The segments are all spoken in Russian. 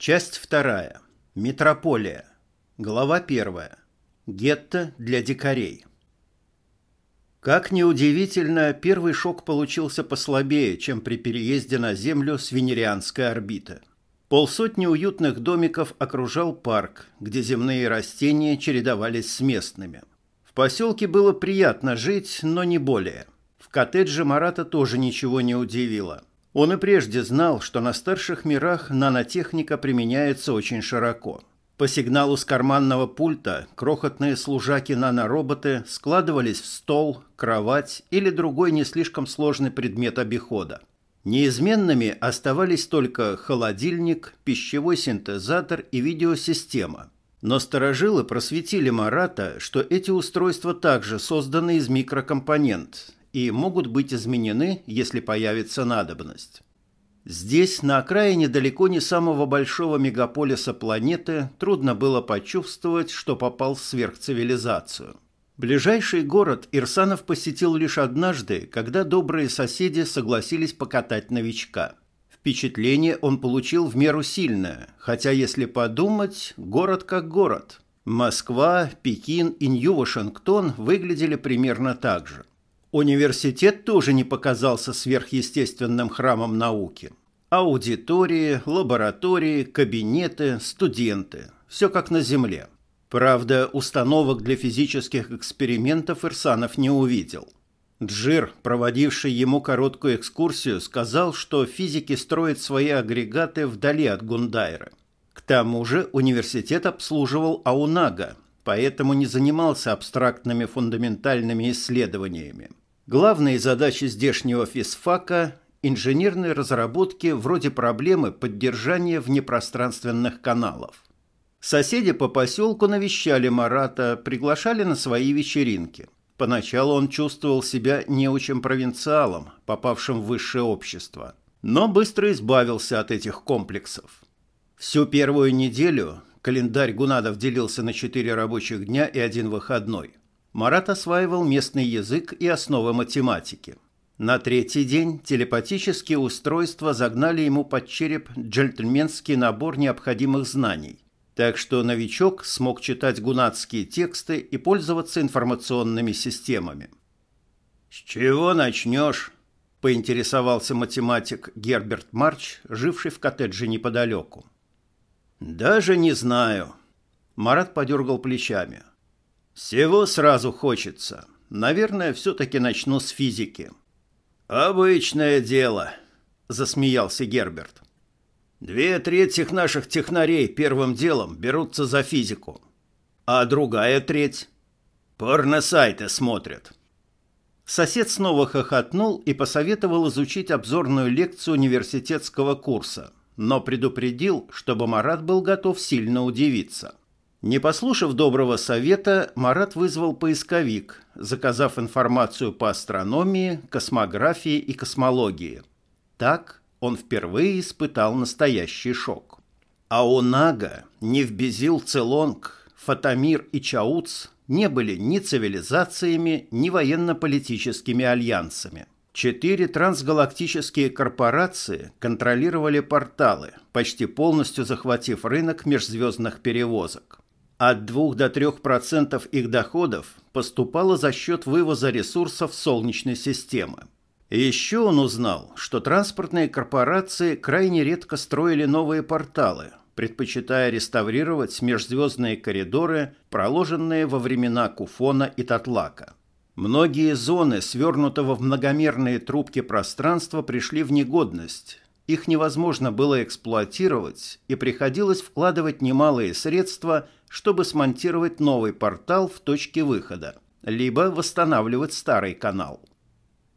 Часть вторая. Метрополия. Глава первая. Гетто для дикарей. Как неудивительно, первый шок получился послабее, чем при переезде на Землю с венерианской орбиты. Полсотни уютных домиков окружал парк, где земные растения чередовались с местными. В поселке было приятно жить, но не более. В коттедже Марата тоже ничего не удивило. Он и прежде знал, что на старших мирах нанотехника применяется очень широко. По сигналу с карманного пульта крохотные служаки-нанороботы складывались в стол, кровать или другой не слишком сложный предмет обихода. Неизменными оставались только холодильник, пищевой синтезатор и видеосистема. Но сторожилы просветили Марата, что эти устройства также созданы из микрокомпонент и могут быть изменены, если появится надобность. Здесь, на окраине далеко не самого большого мегаполиса планеты, трудно было почувствовать, что попал в сверхцивилизацию. Ближайший город Ирсанов посетил лишь однажды, когда добрые соседи согласились покатать новичка. Впечатление он получил в меру сильное, хотя, если подумать, город как город. Москва, Пекин и Нью-Вашингтон выглядели примерно так же. Университет тоже не показался сверхъестественным храмом науки. Аудитории, лаборатории, кабинеты, студенты. Все как на Земле. Правда, установок для физических экспериментов Ирсанов не увидел. Джир, проводивший ему короткую экскурсию, сказал, что физики строят свои агрегаты вдали от Гундайра. К тому же университет обслуживал Аунага, поэтому не занимался абстрактными фундаментальными исследованиями. Главные задачи здешнего физфака – инженерные разработки вроде проблемы поддержания внепространственных каналов. Соседи по поселку навещали Марата, приглашали на свои вечеринки. Поначалу он чувствовал себя неучим провинциалом, попавшим в высшее общество, но быстро избавился от этих комплексов. Всю первую неделю календарь Гунадов делился на четыре рабочих дня и один выходной. Марат осваивал местный язык и основы математики. На третий день телепатические устройства загнали ему под череп джентльменский набор необходимых знаний. Так что новичок смог читать гунатские тексты и пользоваться информационными системами. «С чего начнешь?» – поинтересовался математик Герберт Марч, живший в коттедже неподалеку. «Даже не знаю». Марат подергал плечами. Всего сразу хочется. Наверное, все-таки начну с физики. Обычное дело, засмеялся Герберт. Две трети наших технарей первым делом берутся за физику. А другая треть порно-сайты смотрят. Сосед снова хохотнул и посоветовал изучить обзорную лекцию университетского курса, но предупредил, чтобы Марат был готов сильно удивиться. Не послушав доброго совета, Марат вызвал поисковик, заказав информацию по астрономии, космографии и космологии. Так он впервые испытал настоящий шок. А Аонага, Невбезил Целонг, Фатамир и Чауц не были ни цивилизациями, ни военно-политическими альянсами. Четыре трансгалактические корпорации контролировали порталы, почти полностью захватив рынок межзвездных перевозок. От 2 до 3% их доходов поступало за счет вывоза ресурсов Солнечной системы. Еще он узнал, что транспортные корпорации крайне редко строили новые порталы, предпочитая реставрировать межзвездные коридоры, проложенные во времена Куфона и Татлака. Многие зоны свернутого в многомерные трубки пространства пришли в негодность, их невозможно было эксплуатировать, и приходилось вкладывать немалые средства, чтобы смонтировать новый портал в точке выхода, либо восстанавливать старый канал.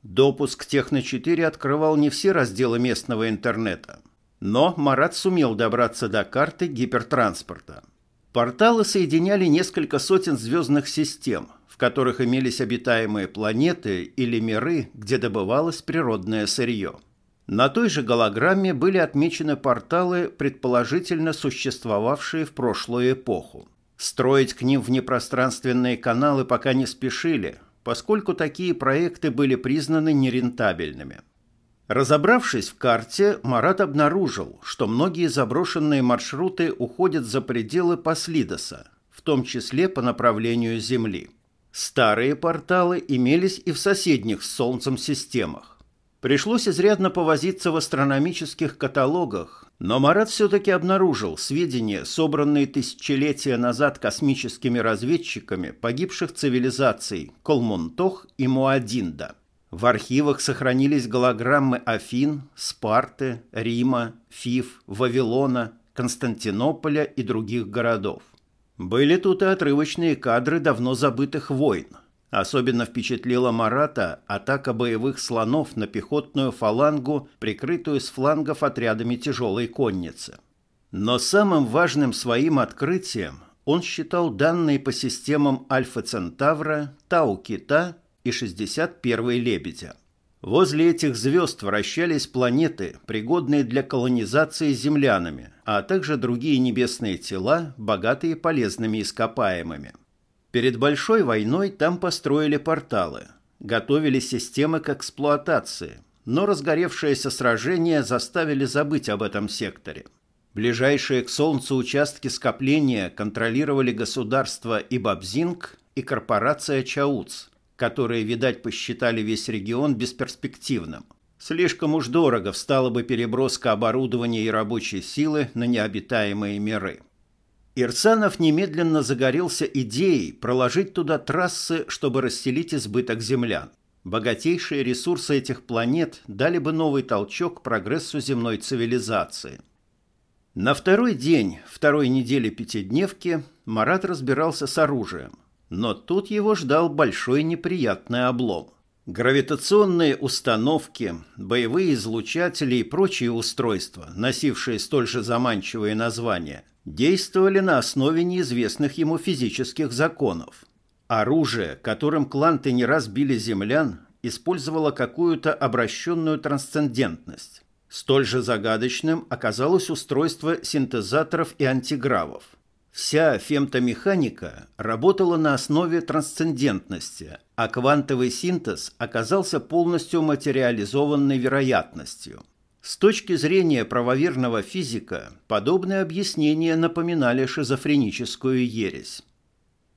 Допуск Техно-4 открывал не все разделы местного интернета, но Марат сумел добраться до карты гипертранспорта. Порталы соединяли несколько сотен звездных систем, в которых имелись обитаемые планеты или миры, где добывалось природное сырье. На той же голограмме были отмечены порталы, предположительно существовавшие в прошлую эпоху. Строить к ним внепространственные каналы пока не спешили, поскольку такие проекты были признаны нерентабельными. Разобравшись в карте, Марат обнаружил, что многие заброшенные маршруты уходят за пределы Паслидоса, в том числе по направлению Земли. Старые порталы имелись и в соседних с Солнцем системах. Пришлось изрядно повозиться в астрономических каталогах, но Марат все-таки обнаружил сведения, собранные тысячелетия назад космическими разведчиками погибших цивилизаций Колмунтох и Муадинда – в архивах сохранились голограммы Афин, Спарты, Рима, Фив, Вавилона, Константинополя и других городов. Были тут и отрывочные кадры давно забытых войн. Особенно впечатлила Марата атака боевых слонов на пехотную фалангу, прикрытую с флангов отрядами тяжелой конницы. Но самым важным своим открытием он считал данные по системам Альфа Центавра, Тау Кита и 61-й «Лебедя». Возле этих звезд вращались планеты, пригодные для колонизации землянами, а также другие небесные тела, богатые полезными ископаемыми. Перед Большой войной там построили порталы, готовили системы к эксплуатации, но разгоревшееся сражение заставили забыть об этом секторе. Ближайшие к Солнцу участки скопления контролировали государство Ибабзинг и корпорация Чауц – которые, видать, посчитали весь регион бесперспективным. Слишком уж дорого встала бы переброска оборудования и рабочей силы на необитаемые миры. Ирсанов немедленно загорелся идеей проложить туда трассы, чтобы расселить избыток землян. Богатейшие ресурсы этих планет дали бы новый толчок прогрессу земной цивилизации. На второй день второй недели пятидневки Марат разбирался с оружием. Но тут его ждал большой неприятный облом. Гравитационные установки, боевые излучатели и прочие устройства, носившие столь же заманчивые названия, действовали на основе неизвестных ему физических законов. Оружие, которым кланты не раз били землян, использовало какую-то обращенную трансцендентность. Столь же загадочным оказалось устройство синтезаторов и антигравов – Вся фемтомеханика работала на основе трансцендентности, а квантовый синтез оказался полностью материализованной вероятностью. С точки зрения правоверного физика, подобные объяснения напоминали шизофреническую ересь.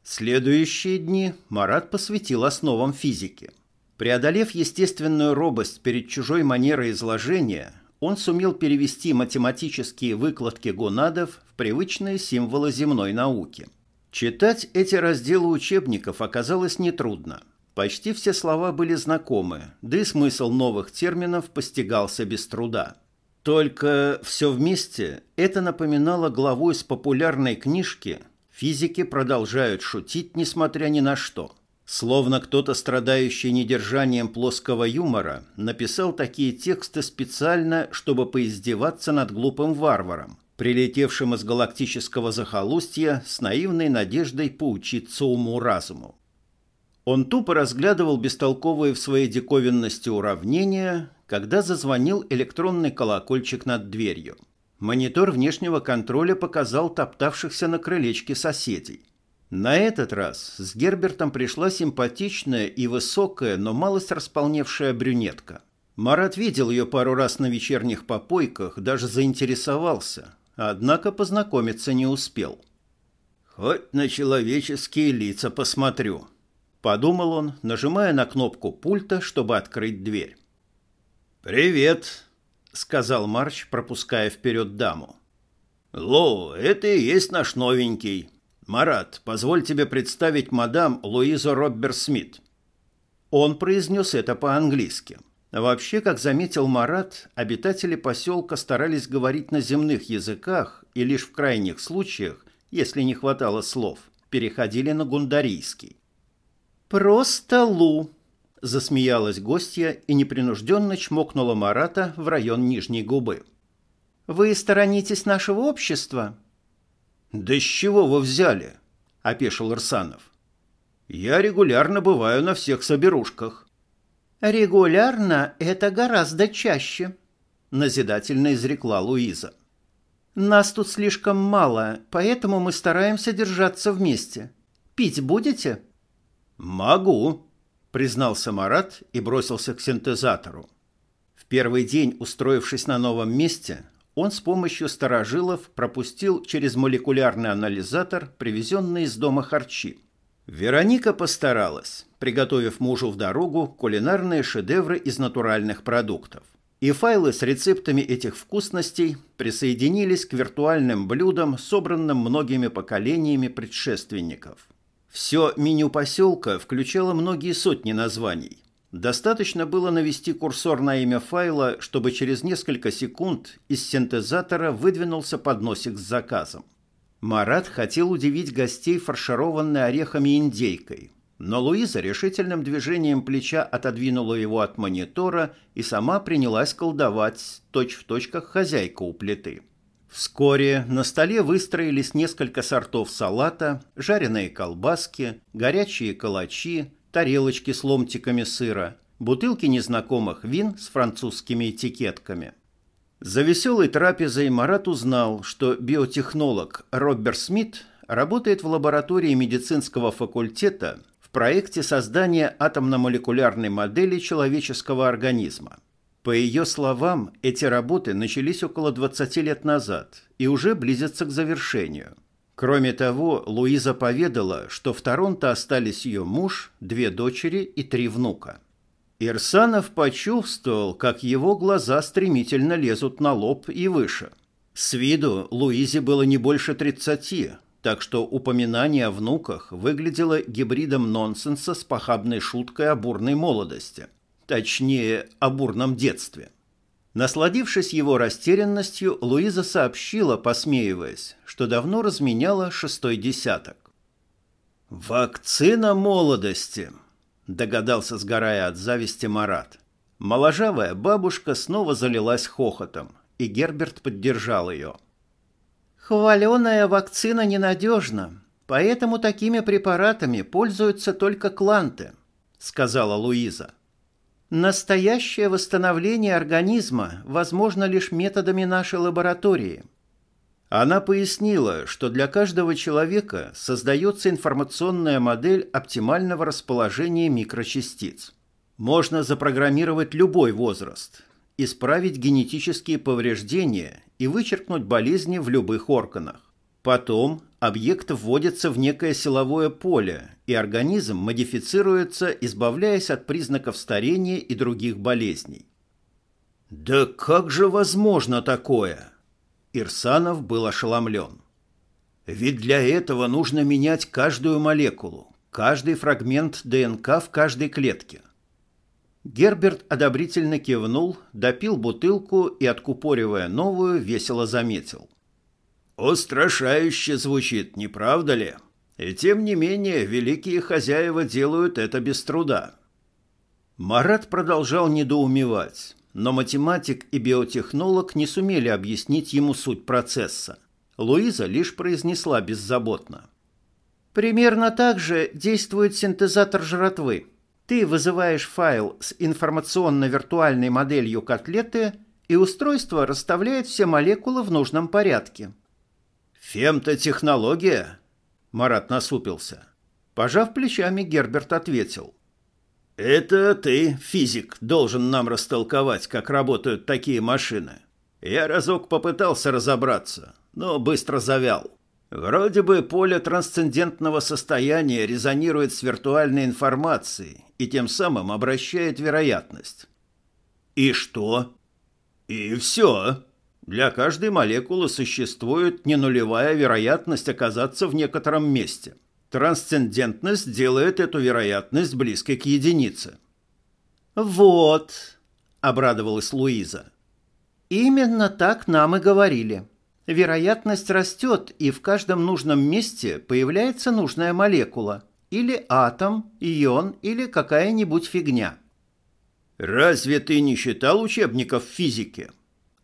Следующие дни Марат посвятил основам физики. Преодолев естественную робость перед чужой манерой изложения, он сумел перевести математические выкладки гонадов в привычные символы земной науки. Читать эти разделы учебников оказалось нетрудно. Почти все слова были знакомы, да и смысл новых терминов постигался без труда. Только все вместе это напоминало главу из популярной книжки «Физики продолжают шутить, несмотря ни на что». Словно кто-то, страдающий недержанием плоского юмора, написал такие тексты специально, чтобы поиздеваться над глупым варваром, прилетевшим из галактического захолустья с наивной надеждой поучиться уму-разуму. Он тупо разглядывал бестолковые в своей диковинности уравнения, когда зазвонил электронный колокольчик над дверью. Монитор внешнего контроля показал топтавшихся на крылечке соседей – на этот раз с Гербертом пришла симпатичная и высокая, но малость располневшая брюнетка. Марат видел ее пару раз на вечерних попойках, даже заинтересовался, однако познакомиться не успел. «Хоть на человеческие лица посмотрю», — подумал он, нажимая на кнопку пульта, чтобы открыть дверь. «Привет», — сказал Марч, пропуская вперед даму. «Ло, это и есть наш новенький. «Марат, позволь тебе представить мадам Луизу Роббер-Смит». Он произнес это по-английски. Вообще, как заметил Марат, обитатели поселка старались говорить на земных языках и лишь в крайних случаях, если не хватало слов, переходили на гундарийский. «Просто Лу!» – засмеялась гостья и непринужденно чмокнула Марата в район нижней губы. «Вы сторонитесь нашего общества?» «Да с чего вы взяли?» – опешил Ирсанов. «Я регулярно бываю на всех соберушках». «Регулярно – это гораздо чаще», – назидательно изрекла Луиза. «Нас тут слишком мало, поэтому мы стараемся держаться вместе. Пить будете?» «Могу», – признался Марат и бросился к синтезатору. В первый день, устроившись на новом месте, он с помощью старожилов пропустил через молекулярный анализатор привезенные из дома харчи. Вероника постаралась, приготовив мужу в дорогу кулинарные шедевры из натуральных продуктов. И файлы с рецептами этих вкусностей присоединились к виртуальным блюдам, собранным многими поколениями предшественников. Все меню поселка включало многие сотни названий, Достаточно было навести курсор на имя файла, чтобы через несколько секунд из синтезатора выдвинулся подносик с заказом. Марат хотел удивить гостей фаршированной орехами индейкой, но Луиза решительным движением плеча отодвинула его от монитора и сама принялась колдовать, точь-в-точь как хозяйка у плиты. Вскоре на столе выстроились несколько сортов салата, жареные колбаски, горячие калачи, тарелочки с ломтиками сыра, бутылки незнакомых вин с французскими этикетками. За веселой трапезой Марат узнал, что биотехнолог Роберт Смит работает в лаборатории медицинского факультета в проекте создания атомно-молекулярной модели человеческого организма. По ее словам, эти работы начались около 20 лет назад и уже близятся к завершению – Кроме того, Луиза поведала, что в Торонто остались ее муж, две дочери и три внука. Ирсанов почувствовал, как его глаза стремительно лезут на лоб и выше. С виду Луизе было не больше тридцати, так что упоминание о внуках выглядело гибридом нонсенса с похабной шуткой о бурной молодости. Точнее, о бурном детстве. Насладившись его растерянностью, Луиза сообщила, посмеиваясь, что давно разменяла шестой десяток. «Вакцина молодости», — догадался, сгорая от зависти Марат. Моложавая бабушка снова залилась хохотом, и Герберт поддержал ее. «Хваленая вакцина ненадежна, поэтому такими препаратами пользуются только кланты», — сказала Луиза. Настоящее восстановление организма возможно лишь методами нашей лаборатории. Она пояснила, что для каждого человека создается информационная модель оптимального расположения микрочастиц. Можно запрограммировать любой возраст, исправить генетические повреждения и вычеркнуть болезни в любых органах. Потом объект вводится в некое силовое поле, и организм модифицируется, избавляясь от признаков старения и других болезней. «Да как же возможно такое?» Ирсанов был ошеломлен. «Ведь для этого нужно менять каждую молекулу, каждый фрагмент ДНК в каждой клетке». Герберт одобрительно кивнул, допил бутылку и, откупоривая новую, весело заметил. Устрашающе звучит, не правда ли? И тем не менее, великие хозяева делают это без труда. Марат продолжал недоумевать, но математик и биотехнолог не сумели объяснить ему суть процесса. Луиза лишь произнесла беззаботно. Примерно так же действует синтезатор жратвы. Ты вызываешь файл с информационно-виртуальной моделью котлеты, и устройство расставляет все молекулы в нужном порядке – «Фемтотехнология?» Марат насупился. Пожав плечами, Герберт ответил. «Это ты, физик, должен нам растолковать, как работают такие машины. Я разок попытался разобраться, но быстро завял. Вроде бы поле трансцендентного состояния резонирует с виртуальной информацией и тем самым обращает вероятность». «И что?» «И все», для каждой молекулы существует не нулевая вероятность оказаться в некотором месте. Трансцендентность делает эту вероятность близкой к единице. «Вот», — обрадовалась Луиза. «Именно так нам и говорили. Вероятность растет, и в каждом нужном месте появляется нужная молекула. Или атом, ион, или какая-нибудь фигня». «Разве ты не читал учебников физики?»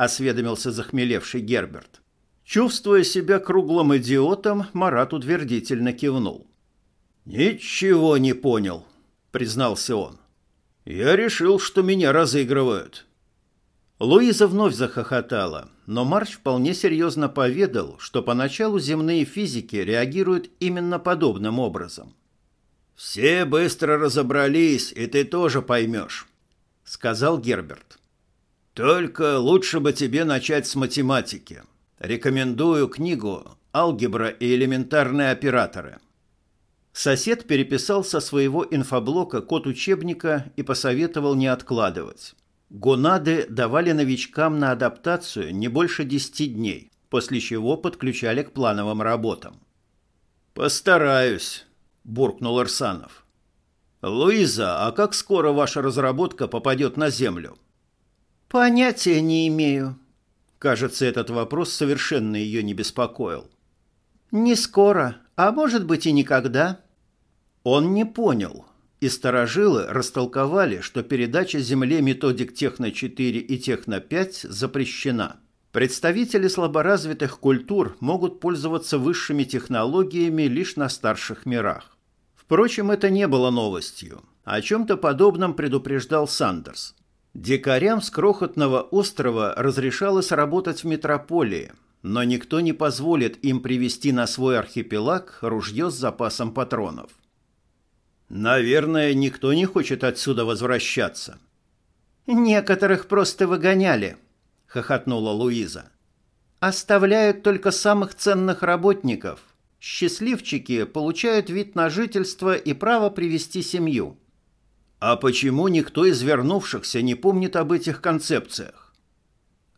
Осведомился захмелевший Герберт. Чувствуя себя круглым идиотом, Марат утвердительно кивнул. «Ничего не понял», — признался он. «Я решил, что меня разыгрывают». Луиза вновь захохотала, но Марч вполне серьезно поведал, что поначалу земные физики реагируют именно подобным образом. «Все быстро разобрались, и ты тоже поймешь», — сказал Герберт. Только лучше бы тебе начать с математики. Рекомендую книгу «Алгебра и элементарные операторы». Сосед переписал со своего инфоблока код учебника и посоветовал не откладывать. Гонады давали новичкам на адаптацию не больше 10 дней, после чего подключали к плановым работам. «Постараюсь», – буркнул Арсанов. «Луиза, а как скоро ваша разработка попадет на Землю?» «Понятия не имею». Кажется, этот вопрос совершенно ее не беспокоил. «Не скоро, а может быть и никогда». Он не понял, и старожилы растолковали, что передача Земле методик Техно-4 и Техно-5 запрещена. Представители слаборазвитых культур могут пользоваться высшими технологиями лишь на старших мирах. Впрочем, это не было новостью. О чем-то подобном предупреждал Сандерс. Дикарям с крохотного острова разрешалось работать в метрополии, но никто не позволит им привести на свой архипелаг ружье с запасом патронов. Наверное, никто не хочет отсюда возвращаться. Некоторых просто выгоняли, хохотнула Луиза. Оставляют только самых ценных работников. Счастливчики получают вид на жительство и право привести семью. А почему никто из вернувшихся не помнит об этих концепциях?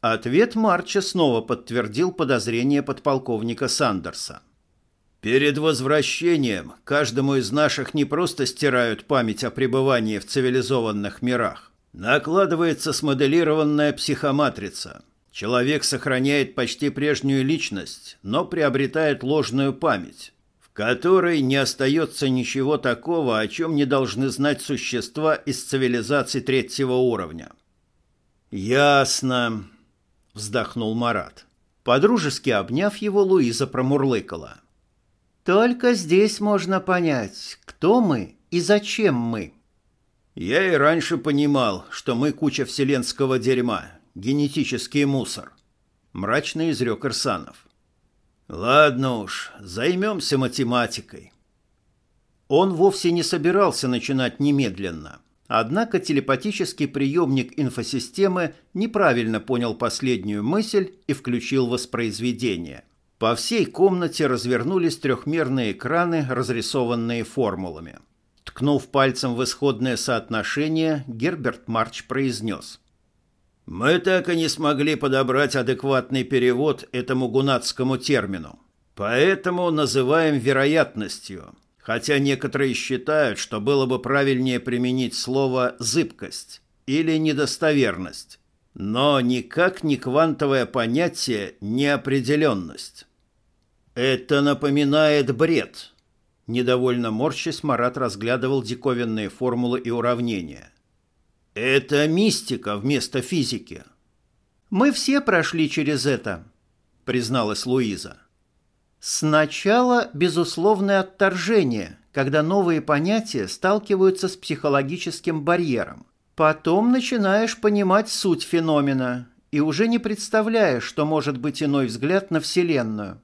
Ответ Марча снова подтвердил подозрение подполковника Сандерса. Перед возвращением каждому из наших не просто стирают память о пребывании в цивилизованных мирах, Накладывается смоделированная психоматрица. Человек сохраняет почти прежнюю личность, но приобретает ложную память, которой не остается ничего такого, о чем не должны знать существа из цивилизации третьего уровня. «Ясно», — вздохнул Марат. Подружески обняв его, Луиза промурлыкала. «Только здесь можно понять, кто мы и зачем мы». Я и раньше понимал, что мы куча вселенского дерьма, генетический мусор. Мрачно изрек Ирсанов. Ладно уж, займемся математикой. Он вовсе не собирался начинать немедленно. Однако телепатический приемник инфосистемы неправильно понял последнюю мысль и включил воспроизведение. По всей комнате развернулись трехмерные экраны, разрисованные формулами. Ткнув пальцем в исходное соотношение, Герберт Марч произнес. «Мы так и не смогли подобрать адекватный перевод этому гунатскому термину. Поэтому называем вероятностью, хотя некоторые считают, что было бы правильнее применить слово «зыбкость» или «недостоверность», но никак не квантовое понятие «неопределенность». Это напоминает бред – Недовольно морщись, Марат разглядывал диковинные формулы и уравнения. «Это мистика вместо физики». «Мы все прошли через это», — призналась Луиза. «Сначала безусловное отторжение, когда новые понятия сталкиваются с психологическим барьером. Потом начинаешь понимать суть феномена и уже не представляешь, что может быть иной взгляд на Вселенную.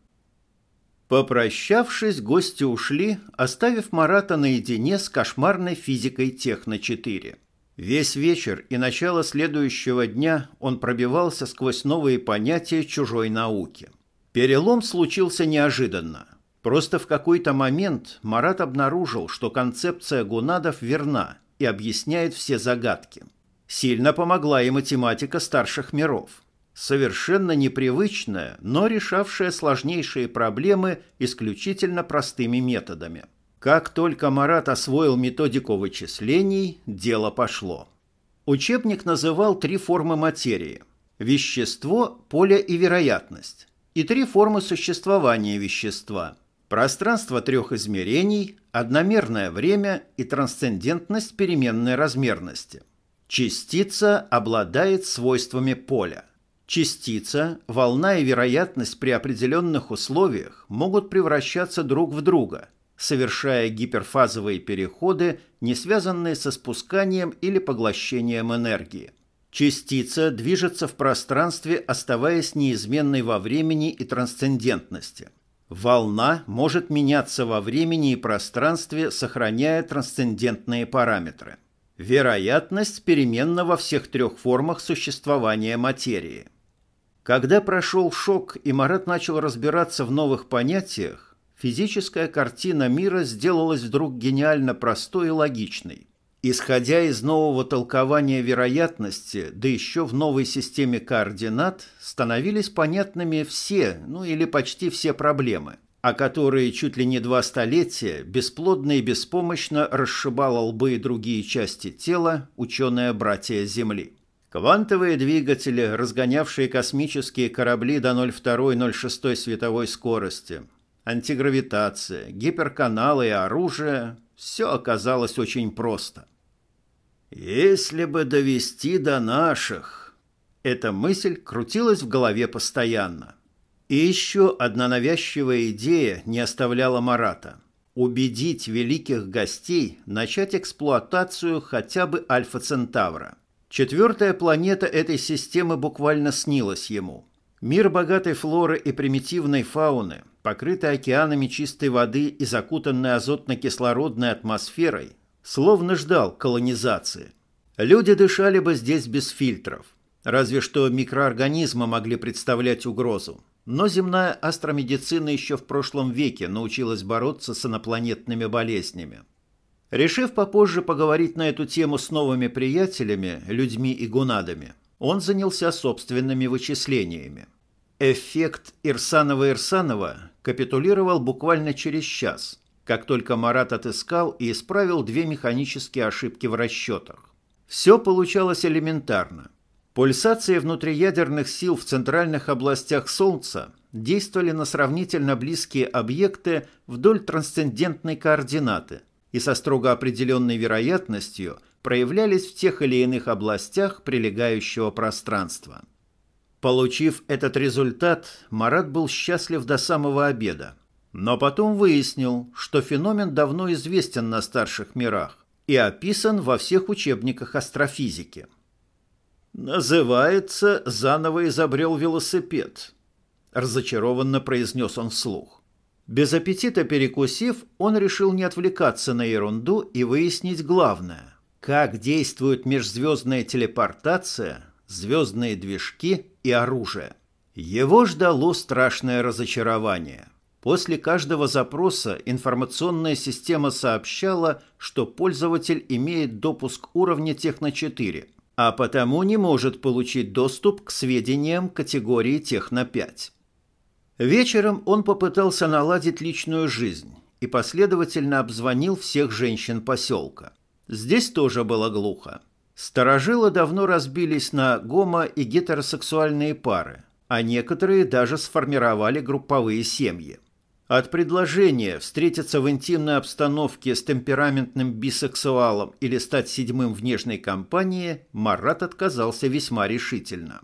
Попрощавшись, гости ушли, оставив Марата наедине с кошмарной физикой Техно-4. Весь вечер и начало следующего дня он пробивался сквозь новые понятия чужой науки. Перелом случился неожиданно. Просто в какой-то момент Марат обнаружил, что концепция гунадов верна и объясняет все загадки. Сильно помогла и математика старших миров – совершенно непривычная, но решавшая сложнейшие проблемы исключительно простыми методами. Как только Марат освоил методику вычислений, дело пошло. Учебник называл три формы материи – вещество, поле и вероятность, и три формы существования вещества – пространство трех измерений, одномерное время и трансцендентность переменной размерности. Частица обладает свойствами поля. Частица, волна и вероятность при определенных условиях могут превращаться друг в друга, совершая гиперфазовые переходы, не связанные со спусканием или поглощением энергии. Частица движется в пространстве, оставаясь неизменной во времени и трансцендентности. Волна может меняться во времени и пространстве, сохраняя трансцендентные параметры. Вероятность переменна во всех трех формах существования материи. Когда прошел шок и Марат начал разбираться в новых понятиях, физическая картина мира сделалась вдруг гениально простой и логичной. Исходя из нового толкования вероятности, да еще в новой системе координат, становились понятными все, ну или почти все проблемы, о которые чуть ли не два столетия бесплодно и беспомощно расшибала лбы и другие части тела ученые-братья Земли. Квантовые двигатели, разгонявшие космические корабли до 0,2-0,6 световой скорости, антигравитация, гиперканалы и оружие – все оказалось очень просто. «Если бы довести до наших...» Эта мысль крутилась в голове постоянно. И еще одна навязчивая идея не оставляла Марата. Убедить великих гостей начать эксплуатацию хотя бы Альфа-Центавра. Четвертая планета этой системы буквально снилась ему. Мир богатой флоры и примитивной фауны, покрытый океанами чистой воды и закутанный азотно-кислородной атмосферой, словно ждал колонизации. Люди дышали бы здесь без фильтров. Разве что микроорганизмы могли представлять угрозу. Но земная астромедицина еще в прошлом веке научилась бороться с инопланетными болезнями. Решив попозже поговорить на эту тему с новыми приятелями, людьми и гунадами, он занялся собственными вычислениями. Эффект Ирсанова-Ирсанова капитулировал буквально через час, как только Марат отыскал и исправил две механические ошибки в расчетах. Все получалось элементарно. Пульсации внутриядерных сил в центральных областях Солнца действовали на сравнительно близкие объекты вдоль трансцендентной координаты и со строго определенной вероятностью проявлялись в тех или иных областях прилегающего пространства. Получив этот результат, Марат был счастлив до самого обеда. Но потом выяснил, что феномен давно известен на старших мирах и описан во всех учебниках астрофизики. «Называется «Заново изобрел велосипед», – разочарованно произнес он вслух. Без аппетита перекусив, он решил не отвлекаться на ерунду и выяснить главное – как действует межзвездная телепортация, звездные движки и оружие. Его ждало страшное разочарование – После каждого запроса информационная система сообщала, что пользователь имеет допуск уровня Техно-4, а потому не может получить доступ к сведениям категории Техно-5. Вечером он попытался наладить личную жизнь и последовательно обзвонил всех женщин поселка. Здесь тоже было глухо. Старожилы давно разбились на гомо- и гетеросексуальные пары, а некоторые даже сформировали групповые семьи. От предложения встретиться в интимной обстановке с темпераментным бисексуалом или стать седьмым в нежной компании Марат отказался весьма решительно.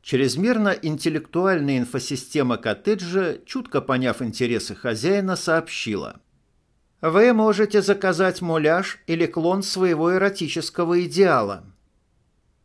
Чрезмерно интеллектуальная инфосистема коттеджа, чутко поняв интересы хозяина, сообщила. «Вы можете заказать муляж или клон своего эротического идеала».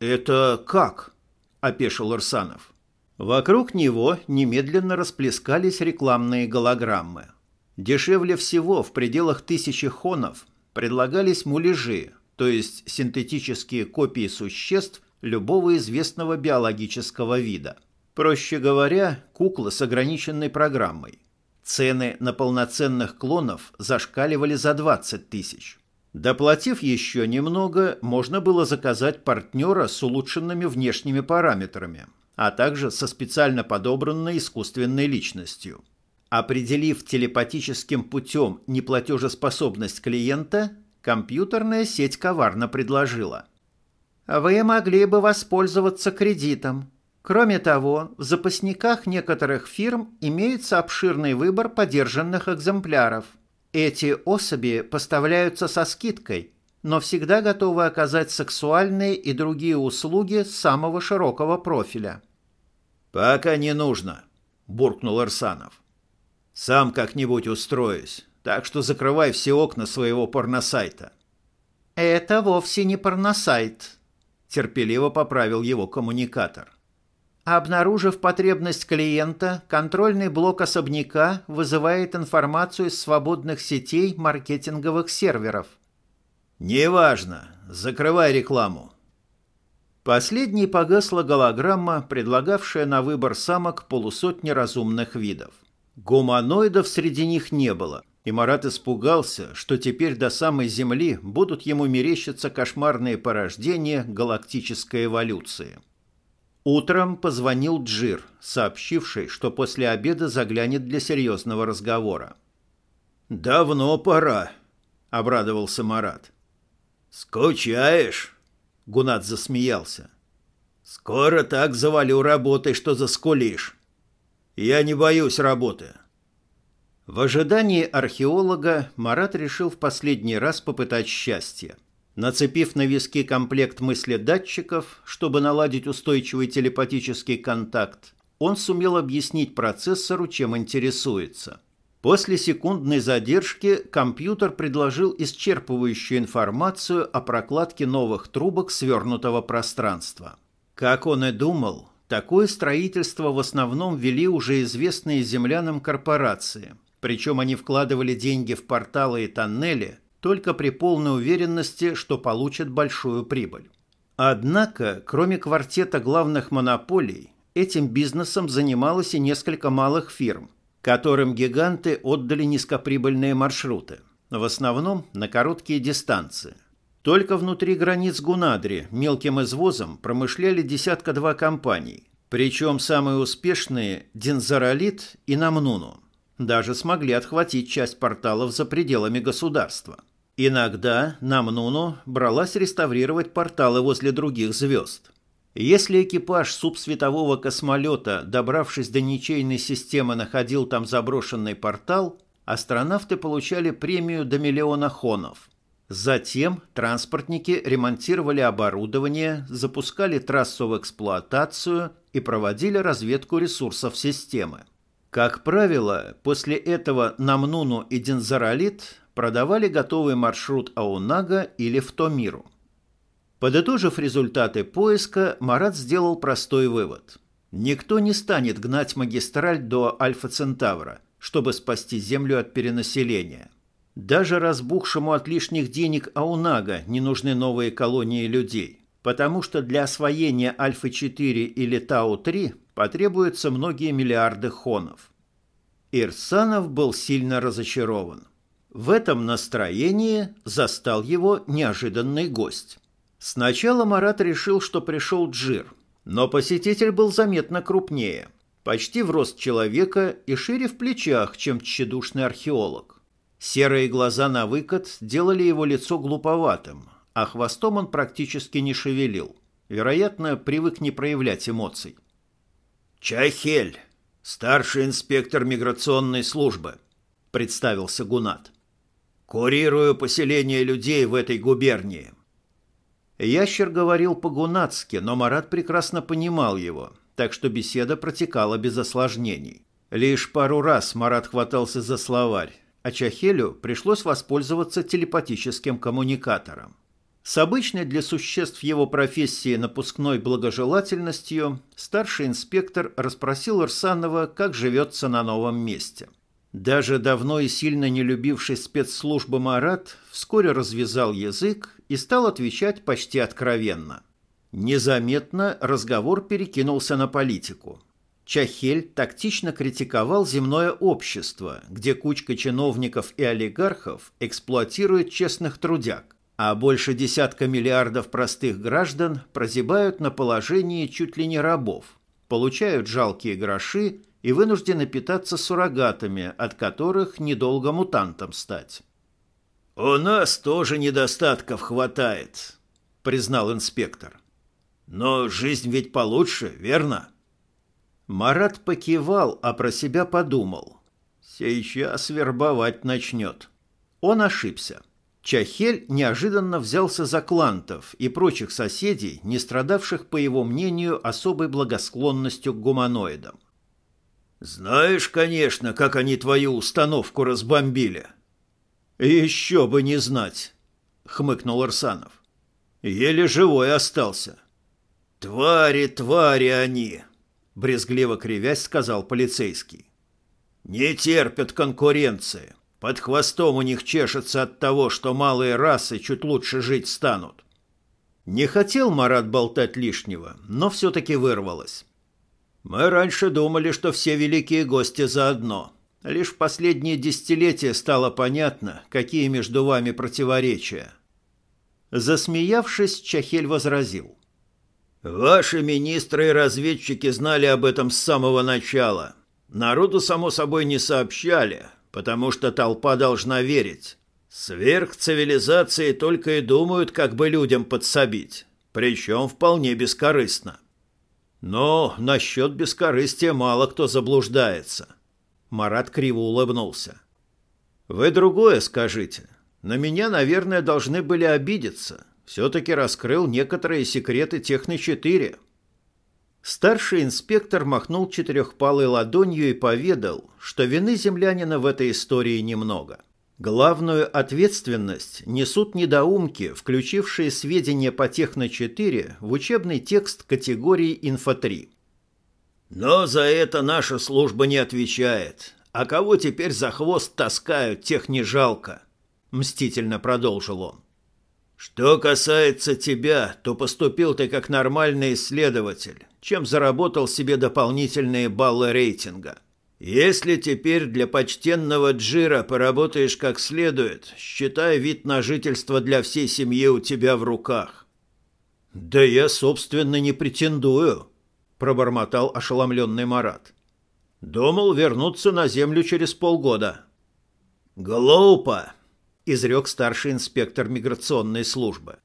«Это как?» – опешил Ирсанов. Вокруг него немедленно расплескались рекламные голограммы. Дешевле всего в пределах тысячи хонов предлагались муляжи, то есть синтетические копии существ любого известного биологического вида. Проще говоря, куклы с ограниченной программой. Цены на полноценных клонов зашкаливали за 20 тысяч. Доплатив еще немного, можно было заказать партнера с улучшенными внешними параметрами – а также со специально подобранной искусственной личностью. Определив телепатическим путем неплатежеспособность клиента, компьютерная сеть коварно предложила. «Вы могли бы воспользоваться кредитом. Кроме того, в запасниках некоторых фирм имеется обширный выбор подержанных экземпляров. Эти особи поставляются со скидкой, но всегда готовы оказать сексуальные и другие услуги самого широкого профиля. «Пока не нужно», – буркнул Арсанов. «Сам как-нибудь устроюсь, так что закрывай все окна своего порносайта». «Это вовсе не порносайт», – терпеливо поправил его коммуникатор. Обнаружив потребность клиента, контрольный блок особняка вызывает информацию из свободных сетей маркетинговых серверов – «Неважно. закрывай рекламу. Последней погасла голограмма, предлагавшая на выбор самок полусотни разумных видов. Гуманоидов среди них не было, и Марат испугался, что теперь до самой Земли будут ему мерещиться кошмарные порождения галактической эволюции. Утром позвонил Джир, сообщивший, что после обеда заглянет для серьезного разговора. «Давно пора», — обрадовался Марат. «Скучаешь?» — Гунат засмеялся. «Скоро так завалю работой, что заскулишь. Я не боюсь работы». В ожидании археолога Марат решил в последний раз попытать счастье. Нацепив на виски комплект мыследатчиков, чтобы наладить устойчивый телепатический контакт, он сумел объяснить процессору, чем интересуется. После секундной задержки компьютер предложил исчерпывающую информацию о прокладке новых трубок свернутого пространства. Как он и думал, такое строительство в основном вели уже известные землянам корпорации, причем они вкладывали деньги в порталы и тоннели – только при полной уверенности, что получат большую прибыль. Однако, кроме квартета главных монополий, этим бизнесом занималось и несколько малых фирм, которым гиганты отдали низкоприбыльные маршруты, в основном на короткие дистанции. Только внутри границ Гунадри мелким извозом промышляли десятка-два компаний, причем самые успешные – Динзаролит и Намнуну. Даже смогли отхватить часть порталов за пределами государства – Иногда Намнуну бралась реставрировать порталы возле других звезд. Если экипаж субсветового космолета, добравшись до ничейной системы, находил там заброшенный портал, астронавты получали премию до миллиона хонов. Затем транспортники ремонтировали оборудование, запускали трассу в эксплуатацию и проводили разведку ресурсов системы. Как правило, после этого Намнуну и Дензаролит продавали готовый маршрут Аунага или в Томиру. Подытожив результаты поиска, Марат сделал простой вывод. Никто не станет гнать магистраль до Альфа-Центавра, чтобы спасти Землю от перенаселения. Даже разбухшему от лишних денег Аунага не нужны новые колонии людей, потому что для освоения Альфа-4 или Тау-3 потребуются многие миллиарды хонов. Ирсанов был сильно разочарован. В этом настроении застал его неожиданный гость. Сначала Марат решил, что пришел Джир, но посетитель был заметно крупнее, почти в рост человека и шире в плечах, чем тщедушный археолог. Серые глаза на выкат делали его лицо глуповатым, а хвостом он практически не шевелил. Вероятно, привык не проявлять эмоций. «Чайхель, старший инспектор миграционной службы», — представился Гунат. Курирую поселение людей в этой губернии. Ящер говорил по-гунатски, но Марат прекрасно понимал его, так что беседа протекала без осложнений. Лишь пару раз Марат хватался за словарь, а Чахелю пришлось воспользоваться телепатическим коммуникатором. С обычной для существ его профессии напускной благожелательностью старший инспектор расспросил Ирсанова, как живется на новом месте – даже давно и сильно не любивший спецслужбы Марат вскоре развязал язык и стал отвечать почти откровенно. Незаметно разговор перекинулся на политику. Чахель тактично критиковал земное общество, где кучка чиновников и олигархов эксплуатирует честных трудяг, а больше десятка миллиардов простых граждан прозябают на положении чуть ли не рабов, получают жалкие гроши и вынуждены питаться суррогатами, от которых недолго мутантом стать. «У нас тоже недостатков хватает», — признал инспектор. «Но жизнь ведь получше, верно?» Марат покивал, а про себя подумал. «Сейчас вербовать начнет». Он ошибся. Чахель неожиданно взялся за клантов и прочих соседей, не страдавших, по его мнению, особой благосклонностью к гуманоидам. Знаешь, конечно, как они твою установку разбомбили. Еще бы не знать, хмыкнул Арсанов. Еле живой остался. Твари, твари они, брезгливо кривясь сказал полицейский. Не терпят конкуренции. Под хвостом у них чешется от того, что малые расы чуть лучше жить станут. Не хотел Марат болтать лишнего, но все-таки вырвалось. Мы раньше думали, что все великие гости заодно. Лишь в последние десятилетия стало понятно, какие между вами противоречия. Засмеявшись, Чахель возразил. «Ваши министры и разведчики знали об этом с самого начала. Народу, само собой, не сообщали, потому что толпа должна верить. Сверхцивилизации только и думают, как бы людям подсобить, причем вполне бескорыстно. Но насчет бескорыстия мало кто заблуждается. Марат криво улыбнулся. Вы другое скажите. На меня, наверное, должны были обидеться. Все-таки раскрыл некоторые секреты Техно-4. Старший инспектор махнул четырехпалой ладонью и поведал, что вины землянина в этой истории немного. Главную ответственность несут недоумки, включившие сведения по Техно-4 в учебный текст категории Инфо-3. Но за это наша служба не отвечает. А кого теперь за хвост таскают, тех не жалко, мстительно продолжил он. Что касается тебя, то поступил ты как нормальный исследователь, чем заработал себе дополнительные баллы рейтинга. Если теперь для почтенного Джира поработаешь как следует, считай вид на жительство для всей семьи у тебя в руках. Да я, собственно, не претендую, пробормотал ошеломленный Марат. Думал вернуться на землю через полгода. Глупо, изрек старший инспектор миграционной службы.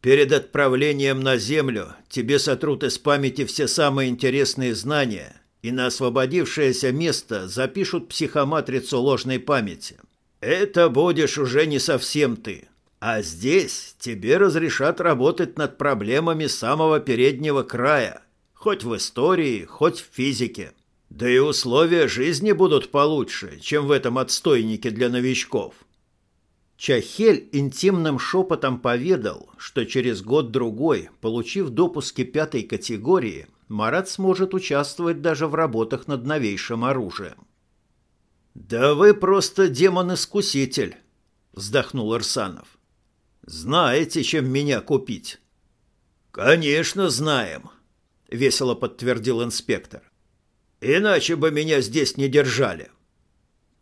Перед отправлением на землю тебе сотрут из памяти все самые интересные знания – и на освободившееся место запишут психоматрицу ложной памяти. Это будешь уже не совсем ты. А здесь тебе разрешат работать над проблемами самого переднего края, хоть в истории, хоть в физике. Да и условия жизни будут получше, чем в этом отстойнике для новичков. Чахель интимным шепотом поведал, что через год-другой, получив допуски пятой категории, Марат сможет участвовать даже в работах над новейшим оружием. «Да вы просто демон-искуситель», — вздохнул Арсанов. «Знаете, чем меня купить?» «Конечно, знаем», — весело подтвердил инспектор. «Иначе бы меня здесь не держали».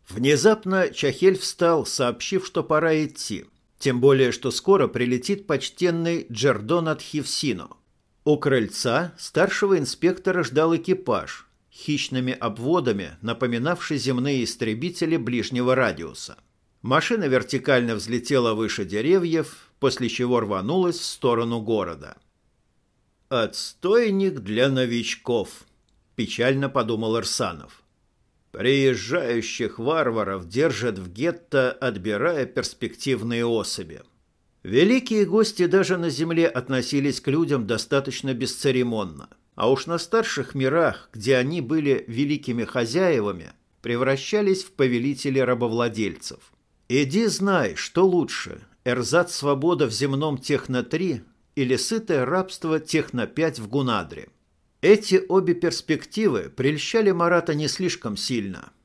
Внезапно Чахель встал, сообщив, что пора идти, тем более, что скоро прилетит почтенный Джердон от Хивсино. У крыльца старшего инспектора ждал экипаж, хищными обводами напоминавший земные истребители ближнего радиуса. Машина вертикально взлетела выше деревьев, после чего рванулась в сторону города. «Отстойник для новичков», – печально подумал Арсанов. «Приезжающих варваров держат в гетто, отбирая перспективные особи. Великие гости даже на земле относились к людям достаточно бесцеремонно. А уж на старших мирах, где они были великими хозяевами, превращались в повелителей рабовладельцев. Иди знай, что лучше – эрзат свобода в земном Техно-3 или сытое рабство Техно-5 в Гунадре. Эти обе перспективы прельщали Марата не слишком сильно –